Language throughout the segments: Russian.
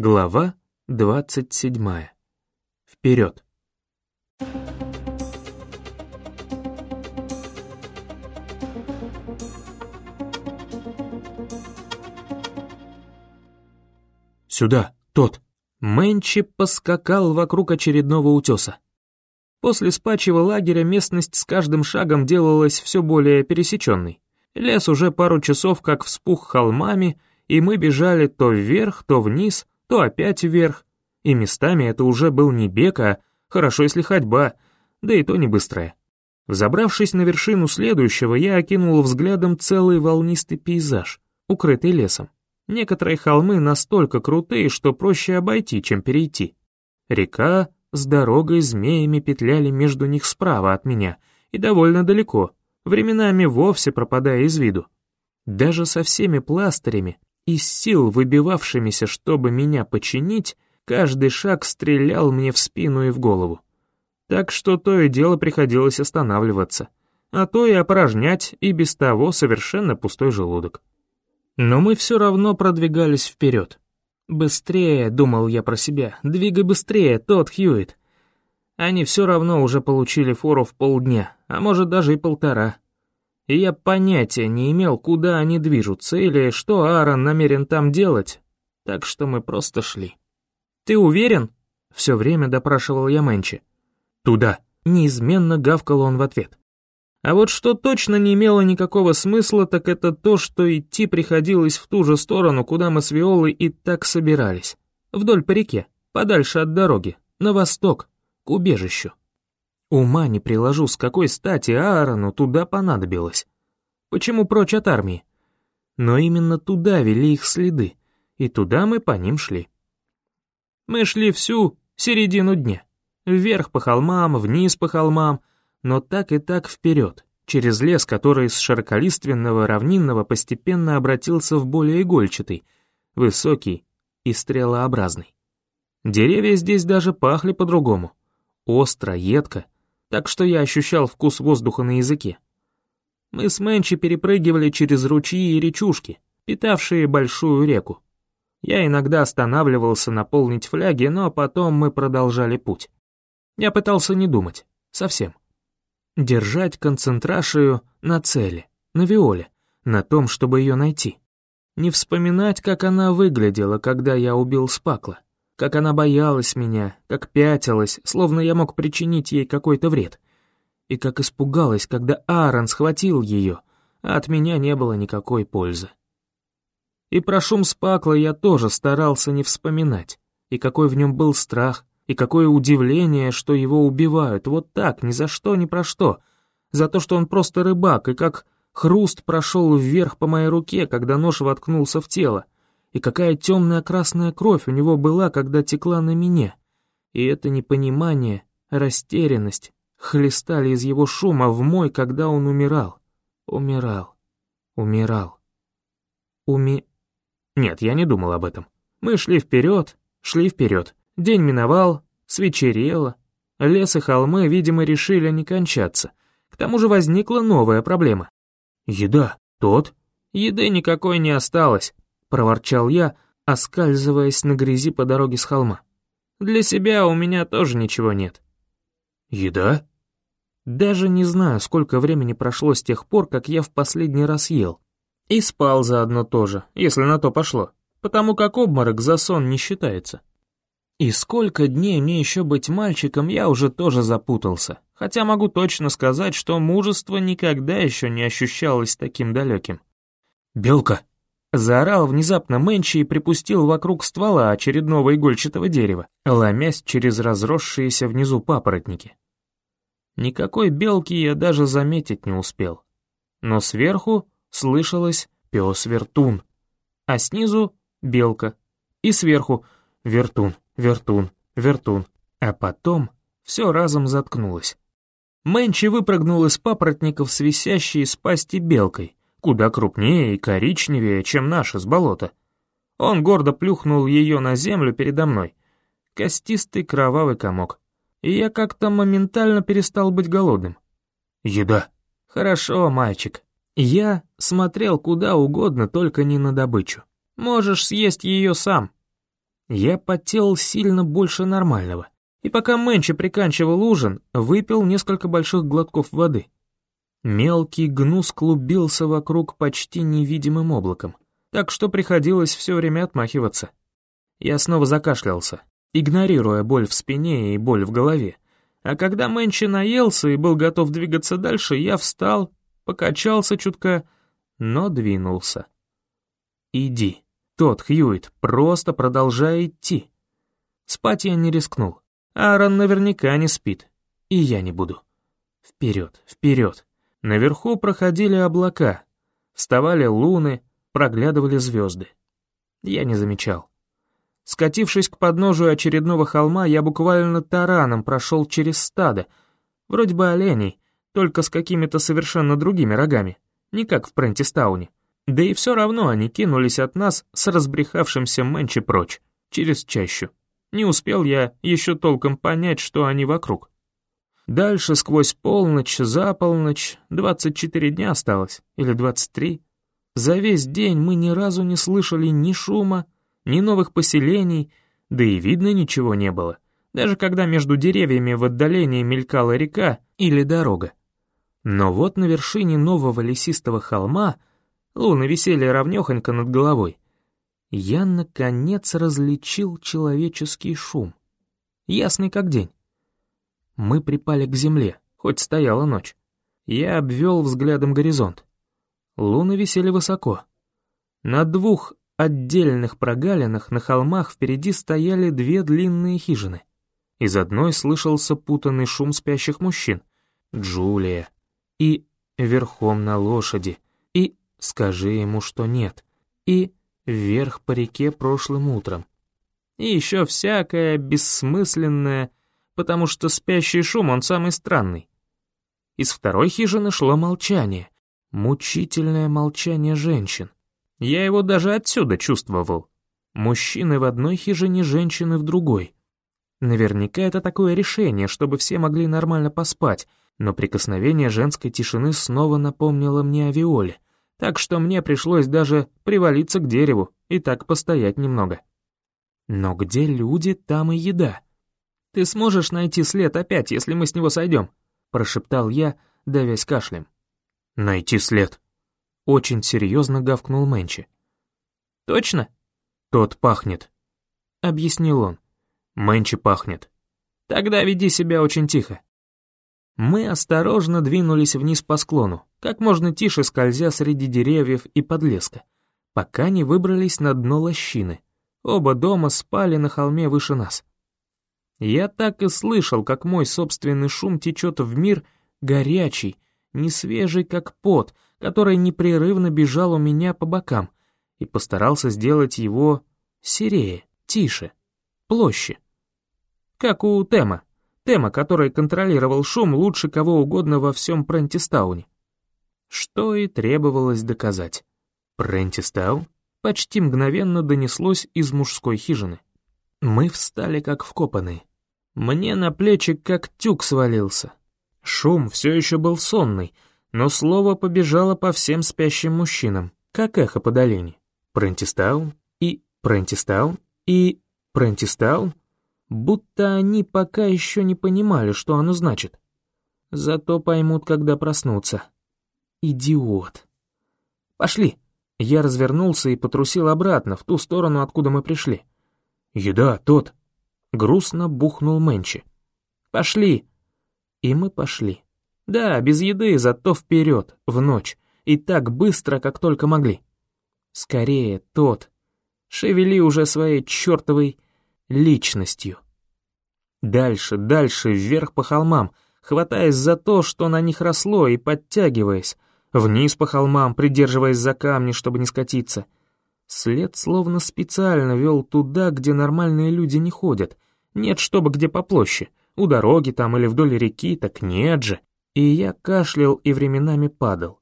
Глава 27. Вперед. «Сюда, тот!» Мэнчи поскакал вокруг очередного утеса. После спачьего лагеря местность с каждым шагом делалась все более пересеченной. Лес уже пару часов как вспух холмами, и мы бежали то вверх, то вниз, то опять вверх. И местами это уже был не бег, а хорошо если ходьба, да и то не быстрая. Взобравшись на вершину следующего, я окинул взглядом целый волнистый пейзаж, укрытый лесом. Некоторые холмы настолько крутые, что проще обойти, чем перейти. Река с дорогой змеями петляли между них справа от меня и довольно далеко, временами вовсе пропадая из виду. Даже со всеми пластырями, из сил выбивавшимися, чтобы меня починить, каждый шаг стрелял мне в спину и в голову. Так что то и дело приходилось останавливаться, а то и опорожнять и без того совершенно пустой желудок. Но мы все равно продвигались вперед. «Быстрее», — думал я про себя, — «двигай быстрее, тот Хьюит». Они все равно уже получили фору в полдня, а может даже и полтора. И я понятия не имел, куда они движутся или что Аарон намерен там делать, так что мы просто шли. «Ты уверен?» — все время допрашивал я Мэнчи. «Туда», — неизменно гавкал он в ответ. А вот что точно не имело никакого смысла, так это то, что идти приходилось в ту же сторону, куда мы с Виолой и так собирались. Вдоль по реке, подальше от дороги, на восток, к убежищу. Ума не приложу, с какой стати Аарону туда понадобилось. Почему прочь от армии? Но именно туда вели их следы, и туда мы по ним шли. Мы шли всю середину дня. Вверх по холмам, вниз по холмам, но так и так вперед, через лес, который с широколиственного равнинного постепенно обратился в более игольчатый, высокий и стрелообразный. Деревья здесь даже пахли по-другому. Остро, едко, так что я ощущал вкус воздуха на языке. Мы с Мэнчи перепрыгивали через ручьи и речушки, питавшие большую реку. Я иногда останавливался наполнить фляги, но потом мы продолжали путь. Я пытался не думать, совсем. Держать концентрацию на цели, на Виоле, на том, чтобы ее найти. Не вспоминать, как она выглядела, когда я убил Спакла, как она боялась меня, как пятилась, словно я мог причинить ей какой-то вред, и как испугалась, когда Аарон схватил ее, а от меня не было никакой пользы. И про шум Спакла я тоже старался не вспоминать, и какой в нем был страх, и какое удивление, что его убивают вот так, ни за что, ни про что. За то, что он просто рыбак, и как хруст прошел вверх по моей руке, когда нож воткнулся в тело. И какая темная красная кровь у него была, когда текла на меня. И это непонимание, растерянность хлестали из его шума в мой, когда он умирал. Умирал. Умирал. Уми... Нет, я не думал об этом. Мы шли вперед, шли вперед. День миновал, свечерело. Лес и холмы, видимо, решили не кончаться. К тому же возникла новая проблема. «Еда, тот?» «Еды никакой не осталось», — проворчал я, оскальзываясь на грязи по дороге с холма. «Для себя у меня тоже ничего нет». «Еда?» Даже не знаю, сколько времени прошло с тех пор, как я в последний раз ел. И спал заодно тоже, если на то пошло, потому как обморок за сон не считается. И сколько дней мне еще быть мальчиком, я уже тоже запутался, хотя могу точно сказать, что мужество никогда еще не ощущалось таким далеким. «Белка!» Заорал внезапно Мэнчи и припустил вокруг ствола очередного игольчатого дерева, ломясь через разросшиеся внизу папоротники. Никакой белки я даже заметить не успел. Но сверху слышалось пес-вертун, а снизу — белка, и сверху — вертун вертун, вертун. А потом все разом заткнулось. Мэнчи выпрыгнул из папоротников с висящей из пасти белкой, куда крупнее и коричневее, чем наша с болота. Он гордо плюхнул ее на землю передо мной. Костистый кровавый комок. И я как-то моментально перестал быть голодным. «Еда». «Хорошо, мальчик. Я смотрел куда угодно, только не на добычу. Можешь съесть ее сам. Я потел сильно больше нормального, и пока Мэнчи приканчивал ужин, выпил несколько больших глотков воды. Мелкий гнус клубился вокруг почти невидимым облаком, так что приходилось все время отмахиваться. Я снова закашлялся, игнорируя боль в спине и боль в голове. А когда Мэнчи наелся и был готов двигаться дальше, я встал, покачался чутка, но двинулся. «Иди, тот Хьюит, просто продолжай идти». Спать я не рискнул. Аарон наверняка не спит, и я не буду. Вперед, вперед. Наверху проходили облака, вставали луны, проглядывали звезды. Я не замечал. Скатившись к подножию очередного холма, я буквально тараном прошел через стадо, вроде бы оленей, только с какими-то совершенно другими рогами, не как в Прентистауне. Да и все равно они кинулись от нас с разбрехавшимся Мэнчи прочь, через чащу. Не успел я еще толком понять, что они вокруг. Дальше сквозь полночь, за полночь, 24 дня осталось, или 23. За весь день мы ни разу не слышали ни шума, ни новых поселений, да и видно ничего не было, даже когда между деревьями в отдалении мелькала река или дорога. Но вот на вершине нового лесистого холма луны висели ровнёхонько над головой. Я, наконец, различил человеческий шум. Ясный как день. Мы припали к земле, хоть стояла ночь. Я обвел взглядом горизонт. Луны висели высоко. На двух отдельных прогалинах на холмах впереди стояли две длинные хижины. Из одной слышался путанный шум спящих мужчин. Джулия. И верхом на лошади. И скажи ему, что нет. И вверх по реке прошлым утром. И еще всякое бессмысленное, потому что спящий шум он самый странный. Из второй хижины шло молчание, мучительное молчание женщин. Я его даже отсюда чувствовал. Мужчины в одной хижине, женщины в другой. Наверняка это такое решение, чтобы все могли нормально поспать, но прикосновение женской тишины снова напомнило мне о Виоле, так что мне пришлось даже привалиться к дереву и так постоять немного. Но где люди, там и еда. «Ты сможешь найти след опять, если мы с него сойдем?» — прошептал я, давясь кашлем. «Найти след», очень серьезно гавкнул Мэнчи. «Точно?» «Тот пахнет», — объяснил он. «Мэнчи пахнет». «Тогда веди себя очень тихо». Мы осторожно двинулись вниз по склону, как можно тише скользя среди деревьев и подлеска, пока не выбрались на дно лощины. Оба дома спали на холме выше нас. Я так и слышал, как мой собственный шум течет в мир горячий, не свежий, как пот, который непрерывно бежал у меня по бокам, и постарался сделать его серее, тише, площе. Как у Тема, Тема, который контролировал шум лучше кого угодно во всем Прентистауне. Что и требовалось доказать. Прентистаун почти мгновенно донеслось из мужской хижины. Мы встали как вкопанные. Мне на плечи как тюк свалился. Шум все еще был сонный, но слово побежало по всем спящим мужчинам, как эхо по долине. Прентистаун и Прентистаун и Прентистаун, будто они пока еще не понимали, что оно значит. Зато поймут, когда проснутся. Идиот. Пошли. Я развернулся и потрусил обратно, в ту сторону, откуда мы пришли. «Еда, тот!» Грустно бухнул Мэнчи. «Пошли!» И мы пошли. Да, без еды, зато вперед, в ночь, и так быстро, как только могли. Скорее, тот. Шевели уже своей чертовой личностью. Дальше, дальше, вверх по холмам, хватаясь за то, что на них росло, и подтягиваясь. Вниз по холмам, придерживаясь за камни, чтобы не скатиться. След словно специально вел туда, где нормальные люди не ходят. Нет, чтобы где поплоще. У дороги там или вдоль реки, так нет же и я кашлял и временами падал.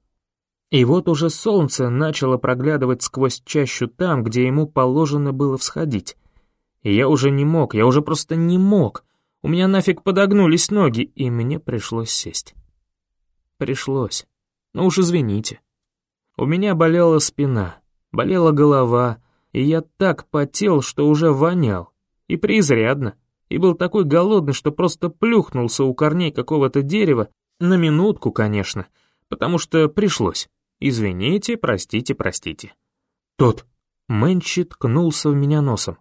И вот уже солнце начало проглядывать сквозь чащу там, где ему положено было всходить. И я уже не мог, я уже просто не мог. У меня нафиг подогнулись ноги, и мне пришлось сесть. Пришлось. Ну уж извините. У меня болела спина, болела голова, И я так потел, что уже вонял. И преизрядно. И был такой голодный, что просто плюхнулся у корней какого-то дерева, на минутку, конечно, потому что пришлось. Извините, простите, простите. Тот. Мэнчи ткнулся в меня носом.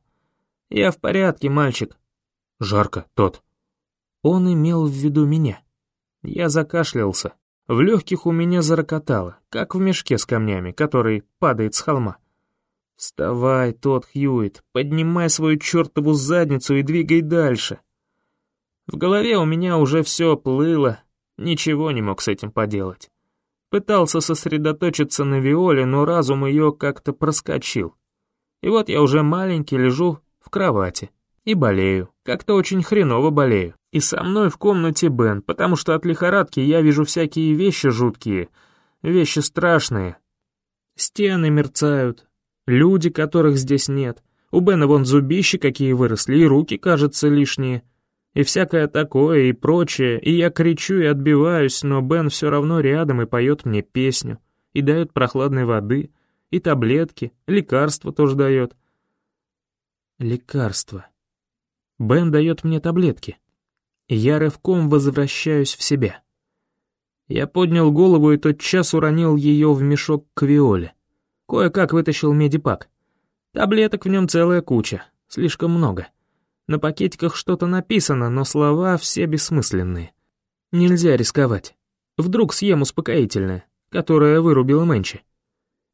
«Я в порядке, мальчик». «Жарко, тот». Он имел в виду меня. Я закашлялся. В легких у меня зарокотало, как в мешке с камнями, который падает с холма. «Вставай, тот Хьюит, поднимай свою чертову задницу и двигай дальше». В голове у меня уже все плыло, ничего не мог с этим поделать. Пытался сосредоточиться на Виоле, но разум ее как-то проскочил. И вот я уже маленький лежу в кровати и болею, как-то очень хреново болею. И со мной в комнате Бен, потому что от лихорадки я вижу всякие вещи жуткие, вещи страшные. Стены мерцают, люди, которых здесь нет. У Бена вон зубищи какие выросли, и руки, кажется, лишние. И всякое такое, и прочее, и я кричу и отбиваюсь, но Бен все равно рядом и поет мне песню, и дает прохладной воды, и таблетки, лекарства тоже дает. Лекарства. Бен дает мне таблетки я рывком возвращаюсь в себя. Я поднял голову и тотчас уронил ее в мешок к Виоле. Кое-как вытащил медипак. Таблеток в нем целая куча, слишком много. На пакетиках что-то написано, но слова все бессмысленные. Нельзя рисковать. Вдруг съем успокоительное, которое вырубило Мэнчи.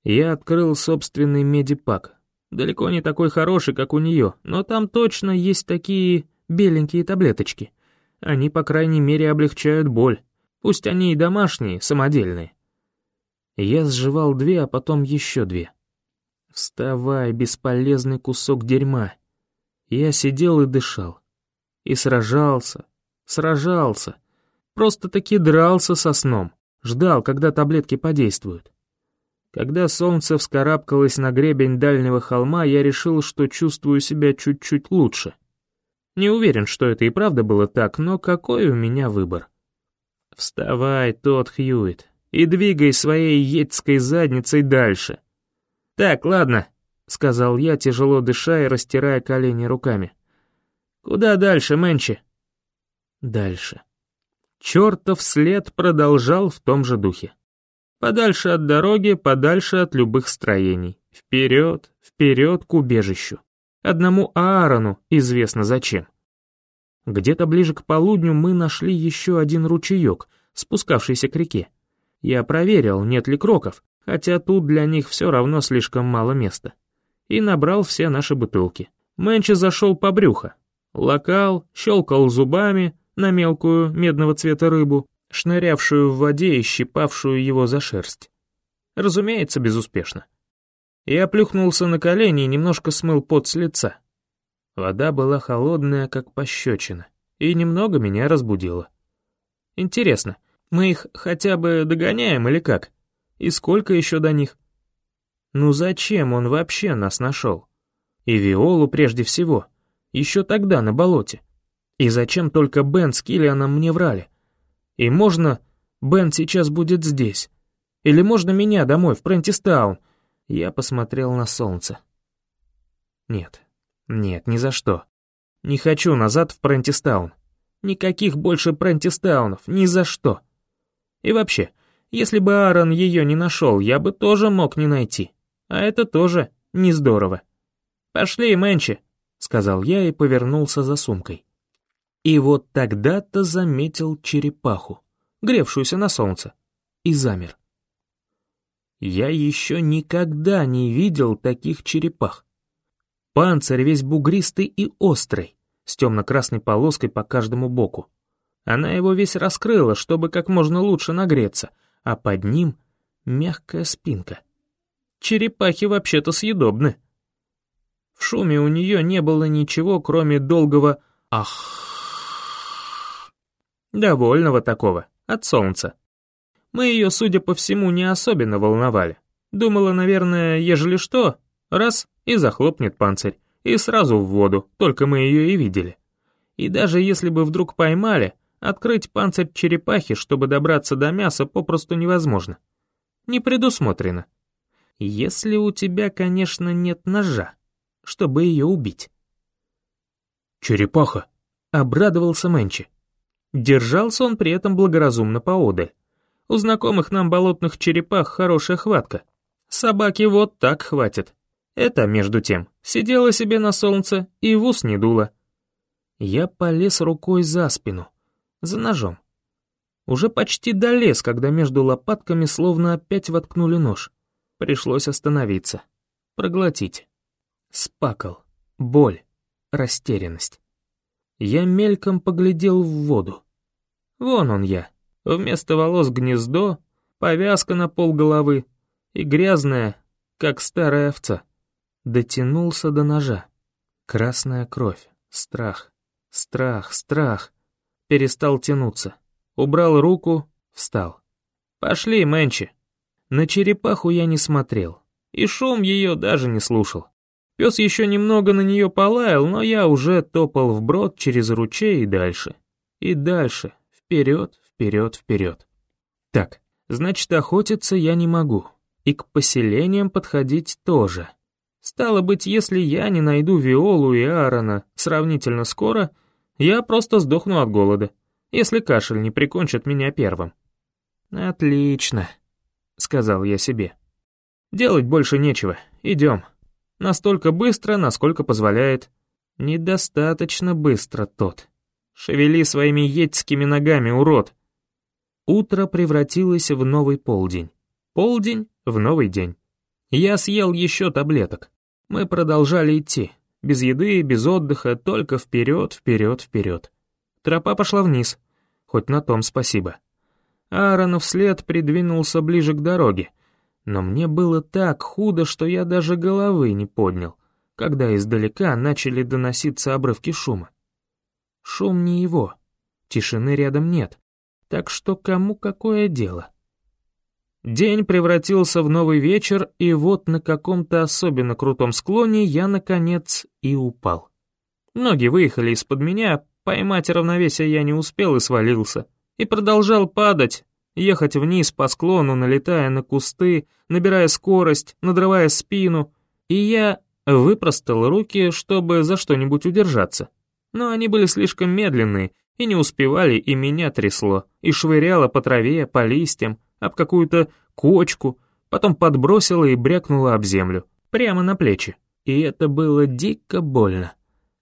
Я открыл собственный медипак. Далеко не такой хороший, как у нее, но там точно есть такие беленькие таблеточки — они, по крайней мере, облегчают боль. Пусть они и домашние, самодельные. Я сживал две, а потом еще две. Вставай, бесполезный кусок дерьма. Я сидел и дышал. И сражался, сражался. Просто-таки дрался со сном. Ждал, когда таблетки подействуют. Когда солнце вскарабкалось на гребень дальнего холма, я решил, что чувствую себя чуть-чуть лучше. Не уверен, что это и правда было так, но какой у меня выбор? Вставай, тот Хьюит, и двигай своей едской задницей дальше. Так, ладно, сказал я, тяжело дыша и растирая колени руками. Куда дальше, Мэнчи? Дальше. Чертов след продолжал в том же духе. Подальше от дороги, подальше от любых строений. Вперед, вперед к убежищу. Одному Аарону известно зачем. Где-то ближе к полудню мы нашли еще один ручеек, спускавшийся к реке. Я проверил, нет ли кроков, хотя тут для них все равно слишком мало места. И набрал все наши бутылки. Мэнчи зашел по брюхо. Локал, щелкал зубами на мелкую медного цвета рыбу, шнырявшую в воде и щипавшую его за шерсть. Разумеется, безуспешно. Я плюхнулся на колени и немножко смыл пот с лица. Вода была холодная, как пощечина, и немного меня разбудила. Интересно, мы их хотя бы догоняем или как? И сколько еще до них? Ну зачем он вообще нас нашел? И Виолу прежде всего, еще тогда на болоте. И зачем только Бен с Киллианом мне врали? И можно Бен сейчас будет здесь? Или можно меня домой, в Прентистаун, я посмотрел на солнце. Нет, нет, ни за что. Не хочу назад в Прентистаун. Никаких больше Прентистаунов, ни за что. И вообще, если бы Аарон ее не нашел, я бы тоже мог не найти. А это тоже не здорово. «Пошли, Мэнчи», — сказал я и повернулся за сумкой. И вот тогда-то заметил черепаху, гревшуюся на солнце, и замер. Я еще никогда не видел таких черепах. Панцирь весь бугристый и острый, с темно-красной полоской по каждому боку. Она его весь раскрыла, чтобы как можно лучше нагреться, а под ним мягкая спинка. Черепахи вообще-то съедобны. В шуме у нее не было ничего, кроме долгого «ах». Довольного такого, от солнца. Мы ее, судя по всему, не особенно волновали. Думала, наверное, ежели что, раз — и захлопнет панцирь, и сразу в воду, только мы ее и видели. И даже если бы вдруг поймали, открыть панцирь черепахи, чтобы добраться до мяса, попросту невозможно. Не предусмотрено. Если у тебя, конечно, нет ножа, чтобы ее убить. «Черепаха!» — обрадовался Мэнчи. Держался он при этом благоразумно поодаль. У знакомых нам болотных черепах хорошая хватка. Собаки вот так хватит. Это, между тем, сидела себе на солнце и в ус не дула. Я полез рукой за спину, за ножом. Уже почти долез, когда между лопатками словно опять воткнули нож. Пришлось остановиться. Проглотить. Спакал. Боль. Растерянность. Я мельком поглядел в воду. Вон он я. Вместо волос гнездо, повязка на пол головы и грязная, как старая овца. Дотянулся до ножа. Красная кровь, страх, страх, страх. Перестал тянуться. Убрал руку, встал. «Пошли, Мэнчи». На черепаху я не смотрел, и шум ее даже не слушал. Пес еще немного на нее полаял, но я уже топал вброд через ручей и дальше. И дальше, вперед, вперед, вперед. Так, значит, охотиться я не могу. И к поселениям подходить тоже. Стало быть, если я не найду Виолу и Аарона сравнительно скоро, я просто сдохну от голода, если кашель не прикончит меня первым. «Отлично», — сказал я себе. «Делать больше нечего, идем». Настолько быстро, насколько позволяет. Недостаточно быстро тот. Шевели своими етскими ногами, урод. Утро превратилось в новый полдень. Полдень в новый день. Я съел еще таблеток. Мы продолжали идти. Без еды, без отдыха, только вперед, вперед, вперед. Тропа пошла вниз. Хоть на том спасибо. Аарон вслед придвинулся ближе к дороге, но мне было так худо, что я даже головы не поднял, когда издалека начали доноситься обрывки шума. Шум не его, тишины рядом нет, так что кому какое дело? День превратился в новый вечер, и вот на каком-то особенно крутом склоне я, наконец, и упал. Ноги выехали из-под меня, поймать равновесие я не успел и свалился. И продолжал падать, ехать вниз по склону, налетая на кусты, набирая скорость, надрывая спину, и я выпростал руки, чтобы за что-нибудь удержаться. Но они были слишком медленные и не успевали, и меня трясло, и швыряло по траве, по листьям, об какую-то кочку, потом подбросило и брякнуло об землю, прямо на плечи. И это было дико больно.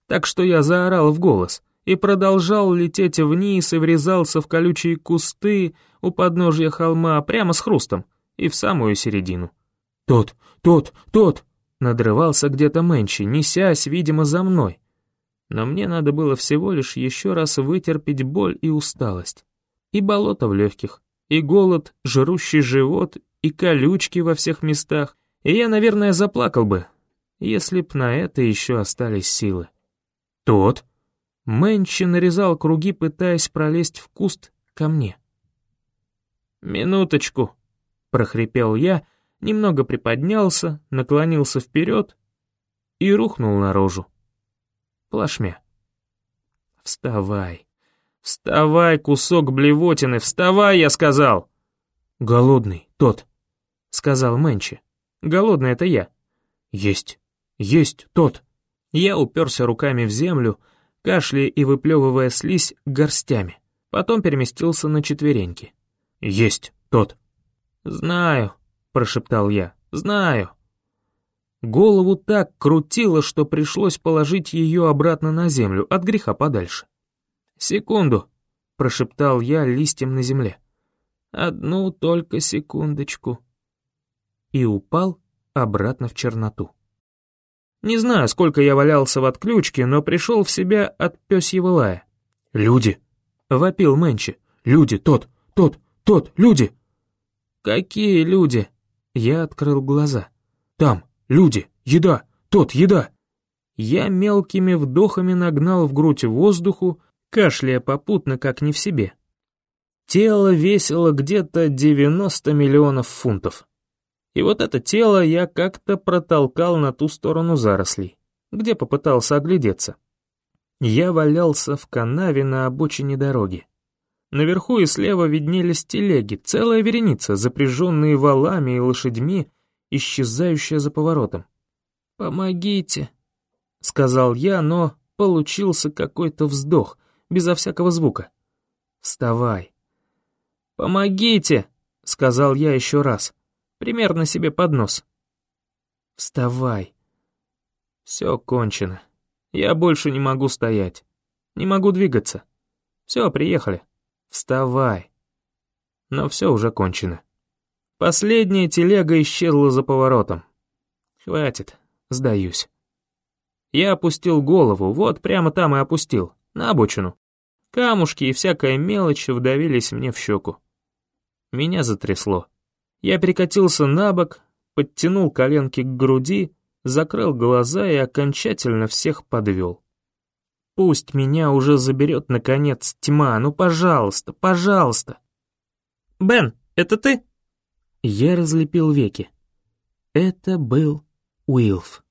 Так что я заорал в голос и продолжал лететь вниз и врезался в колючие кусты, у подножья холма, прямо с хрустом, и в самую середину. «Тот, тот, тот!» Надрывался где-то Мэнчи, несясь, видимо, за мной. Но мне надо было всего лишь еще раз вытерпеть боль и усталость. И болото в легких, и голод, жрущий живот, и колючки во всех местах. И я, наверное, заплакал бы, если б на это еще остались силы. «Тот?» Мэнчи нарезал круги, пытаясь пролезть в куст ко мне. «Минуточку», — прохрипел я, немного приподнялся, наклонился вперед и рухнул наружу. Плашмя. «Вставай, вставай, кусок блевотины, вставай, я сказал!» «Голодный, тот», — сказал Мэнчи. «Голодный — это я». «Есть, есть тот». Я уперся руками в землю, кашляя и выплевывая слизь горстями. Потом переместился на четвереньки. «Есть тот». «Знаю», — прошептал я, — «знаю». Голову так крутило, что пришлось положить ее обратно на землю, от греха подальше. «Секунду», — прошептал я листьем на земле. «Одну только секундочку». И упал обратно в черноту. Не знаю, сколько я валялся в отключке, но пришел в себя от пёсьего лая. «Люди!» — вопил Мэнчи. «Люди, тот, тот, тот, люди!» «Какие люди?» Я открыл глаза. «Там, люди, еда, тот, еда!» Я мелкими вдохами нагнал в грудь воздуху, кашляя попутно, как не в себе. Тело весило где-то 90 миллионов фунтов. И вот это тело я как-то протолкал на ту сторону зарослей, где попытался оглядеться. Я валялся в канаве на обочине дороги. Наверху и слева виднелись телеги, целая вереница, запряженные валами и лошадьми, исчезающая за поворотом. «Помогите», — сказал я, но получился какой-то вздох, безо всякого звука. «Вставай». «Помогите», — сказал я еще раз, примерно себе под нос. «Вставай». Все кончено. Я больше не могу стоять. Не могу двигаться. Все, приехали. Вставай. Но все уже кончено. Последняя телега исчезла за поворотом. Хватит, сдаюсь. Я опустил голову, вот прямо там и опустил, на обочину. Камушки и всякая мелочь вдавились мне в щеку. Меня затрясло. Я перекатился на бок, подтянул коленки к груди, закрыл глаза и окончательно всех подвел. Пусть меня уже заберет, наконец, тьма, ну пожалуйста, пожалуйста. «Бен, это ты?» Я разлепил веки. Это был Уилф.